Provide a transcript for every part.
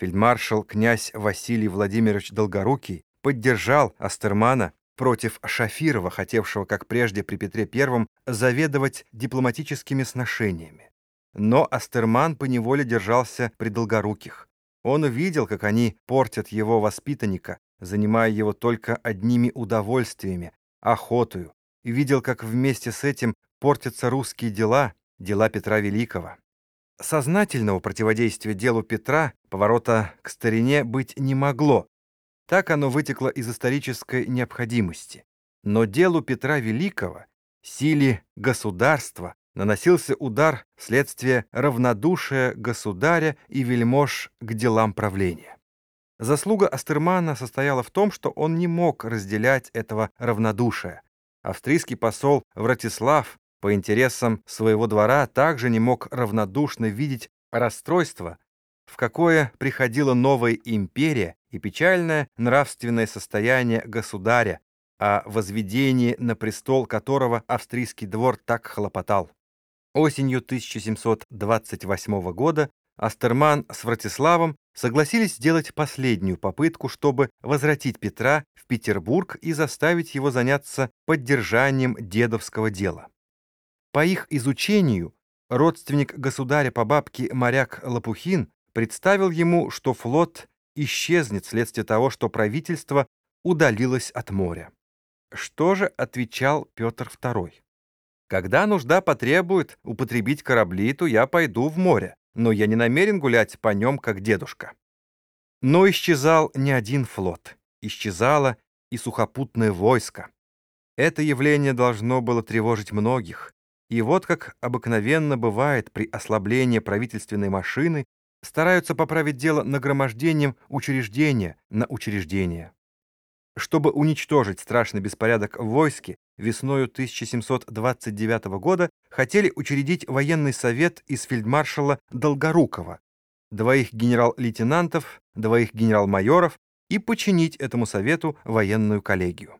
Фельдмаршал князь Василий Владимирович Долгорукий поддержал Астермана против Шафирова, хотевшего, как прежде при Петре I, заведовать дипломатическими сношениями. Но Астерман поневоле держался при Долгоруких. Он увидел, как они портят его воспитанника, занимая его только одними удовольствиями, охотою, и видел, как вместе с этим портятся русские дела, дела Петра Великого. Сознательного противодействия делу Петра, поворота к старине, быть не могло. Так оно вытекло из исторической необходимости. Но делу Петра Великого, силе государства, наносился удар вследствие равнодушия государя и вельмож к делам правления. Заслуга Астермана состояла в том, что он не мог разделять этого равнодушия. Австрийский посол Вратислав по интересам своего двора также не мог равнодушно видеть расстройство, в какое приходила новая империя и печальное нравственное состояние государя, о возведении на престол которого австрийский двор так хлопотал. Осенью 1728 года Астерман с Вратиславом согласились сделать последнюю попытку, чтобы возвратить Петра в Петербург и заставить его заняться поддержанием дедовского дела. По их изучению родственник государя по бабке моряк Лопухин представил ему, что флот исчезнет вследствие того, что правительство удалилось от моря. Что же отвечал Петр II? Когда нужда потребует употребить корабли, то я пойду в море, но я не намерен гулять по нем, как дедушка. Но исчезал не один флот, исчезало и сухопутное войско. Это явление должно было тревожить многих, и вот как обыкновенно бывает при ослаблении правительственной машины, стараются поправить дело нагромождением учреждения на учреждение. Чтобы уничтожить страшный беспорядок в войске, весною 1729 года хотели учредить военный совет из фельдмаршала Долгорукова, двоих генерал-лейтенантов, двоих генерал-майоров и починить этому совету военную коллегию.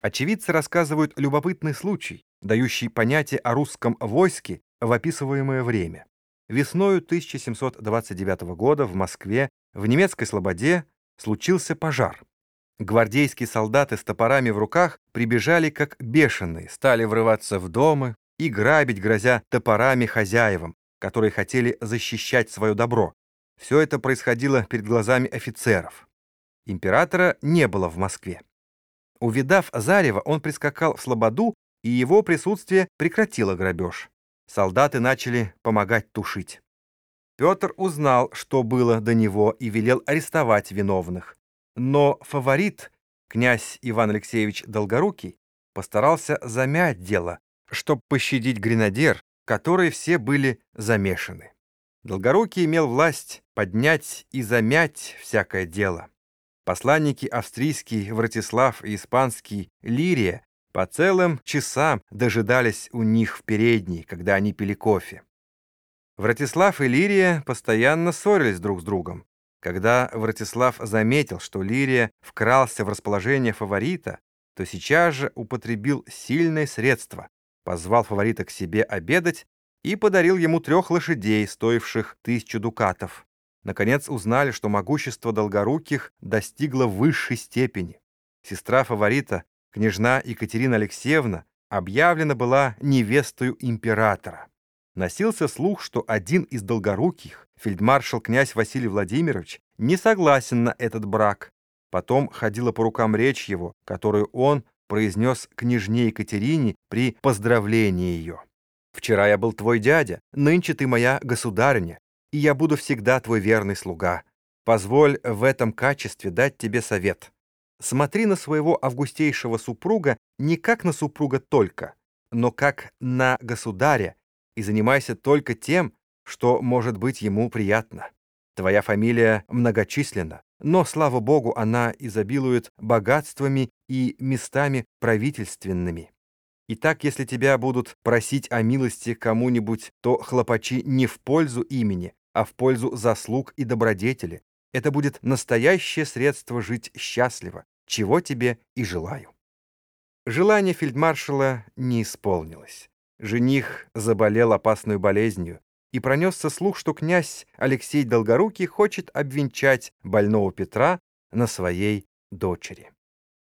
Очевидцы рассказывают любопытный случай, дающий понятие о русском войске в описываемое время. Весною 1729 года в Москве, в немецкой слободе, случился пожар. Гвардейские солдаты с топорами в руках прибежали как бешеные, стали врываться в дома и грабить, грозя топорами хозяевам, которые хотели защищать свое добро. Все это происходило перед глазами офицеров. Императора не было в Москве. Увидав Зарева, он прискакал в Слободу, и его присутствие прекратило грабеж. Солдаты начали помогать тушить. Петр узнал, что было до него, и велел арестовать виновных. Но фаворит, князь Иван Алексеевич Долгорукий, постарался замять дело, чтобы пощадить гренадер, которые все были замешаны. Долгорукий имел власть поднять и замять всякое дело. Посланники австрийский Вратислав и испанский Лирия по целым часам дожидались у них в передней, когда они пили кофе. Вратислав и Лирия постоянно ссорились друг с другом. Когда Вратислав заметил, что Лирия вкрался в расположение фаворита, то сейчас же употребил сильное средство, позвал фаворита к себе обедать и подарил ему трех лошадей, стоивших тысячу дукатов. Наконец узнали, что могущество Долгоруких достигло высшей степени. Сестра фаворита, княжна Екатерина Алексеевна, объявлена была невестою императора. Носился слух, что один из Долгоруких фельдмаршал князь Василий Владимирович не согласен на этот брак. Потом ходила по рукам речь его, которую он произнес княжне Екатерине при поздравлении ее. «Вчера я был твой дядя, нынче ты моя государыня, и я буду всегда твой верный слуга. Позволь в этом качестве дать тебе совет. Смотри на своего августейшего супруга не как на супруга только, но как на государя, и занимайся только тем, что может быть ему приятно. Твоя фамилия многочисленна, но, слава богу, она изобилует богатствами и местами правительственными. Итак, если тебя будут просить о милости кому-нибудь, то хлопачи не в пользу имени, а в пользу заслуг и добродетели. Это будет настоящее средство жить счастливо, чего тебе и желаю. Желание фельдмаршала не исполнилось. Жених заболел опасной болезнью, и пронесся слух, что князь Алексей Долгорукий хочет обвенчать больного Петра на своей дочери.